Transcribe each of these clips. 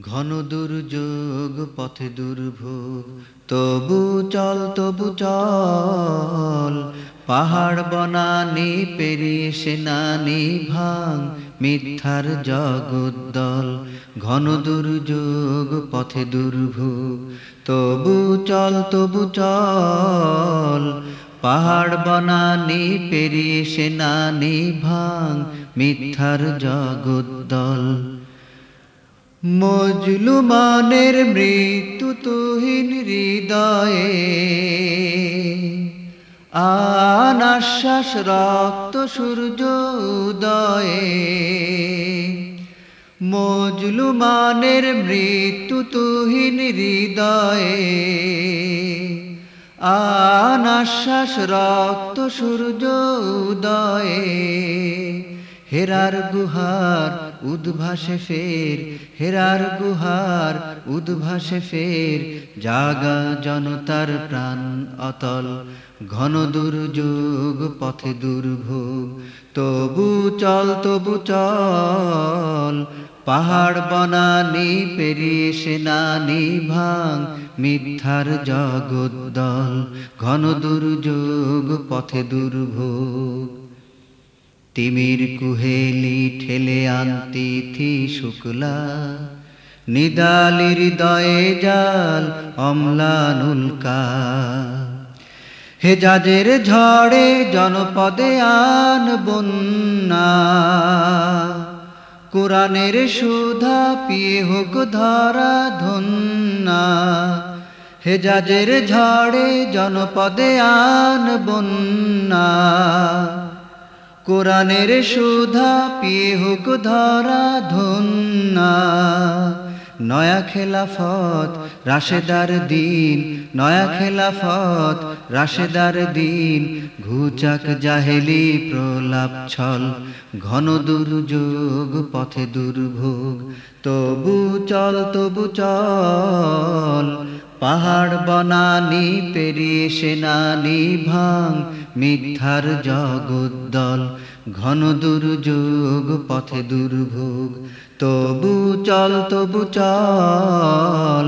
ঘন দুর্যোগ, পথে দুর্ভোগ। তবু চল তবু চল, পাহাড় বনানি পেরিয়ে সেনানি ভাঙ, মিথ্যার জগদ্দল ঘন দুর্যোগ, পথে দুর্ভোগ। তবু চল তবু চল, পাহাড় বনানি পেরিয়ে সেনানি ভাঙ, মিথ্যার জগদ্দল মজলুমানের মৃত্যু তুহিন হৃদয়ে। আনাশ্বাস রক্ত সূর্য উদয়ে। মজলুমানের মৃত্যু তুহিন হৃদয়ে। আনাশ্বাস রক্ত সূর্য উদয়ে। হেরার গুহার উদ্ভাসে ফের, হেরার গুহার উদ্ভাসে ফের, জাগা জনতার প্রাণ অতল, ঘন দুর্যোগ, পথে দুর্ভোগ। তবু চল তবু চল, পাহাড় বনানি পেরিয়ে সেনানি ভাঙ, মিথ্যার জগদ্দল, ঘন দুর্যোগ, পথে দুর্ভোগ। তিমির কুহেলি ঠেলে আনতি থি শুক্লা। নিদালির দয়ে জাল অম্লানুলকা হেজাজের ঝড়ে জনপদে আন বন্যা। কোরআনের সুধা পিয়ে হোক ধরা ধন্যা। হেজাজের ঝড়ে জনপদে আন বন্যা। কোরআনের সুধা, পিয়ে হোক ধরা ধন্যা। নয়া খেলাফত, রাশেদার দিন। নয়া খেলাফত, রাশেদার দিন। ঘুচাক জাহেলি প্রলাপ ছল। ঘন দুর্যোগ, পথে দুর্ভোগ। তবু চল তবু চল। পাহাড় বনানি পেরিয়ে সেনানি ভাঙ, মিথ্যার জগদ্দল, ঘন দুর্যোগ, পথে দুর্ভোগ। তবু চল তবু চল,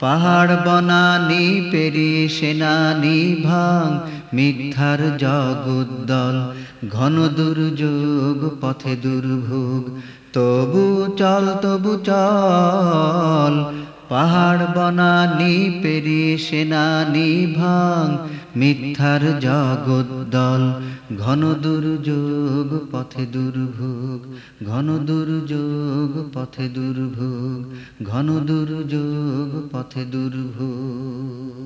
পাহাড় বনানি পেরিয়ে সেনানি ভাঙ, মিথ্যার জগদ্দল, ঘন দুর্যোগ, পথে দুর্ভোগ। তবু চল তবু চল পাহাড় বনানি, পেরি সেনানি, ভাঙ। মিথ্যার জগদ্দল ঘন দুর্যোগ, পথে দুর্ভোগ। ঘন দুর্যোগ, পথে দুর্ভোগ। ঘন দুর্যোগ, পথে দুর্ভোগ।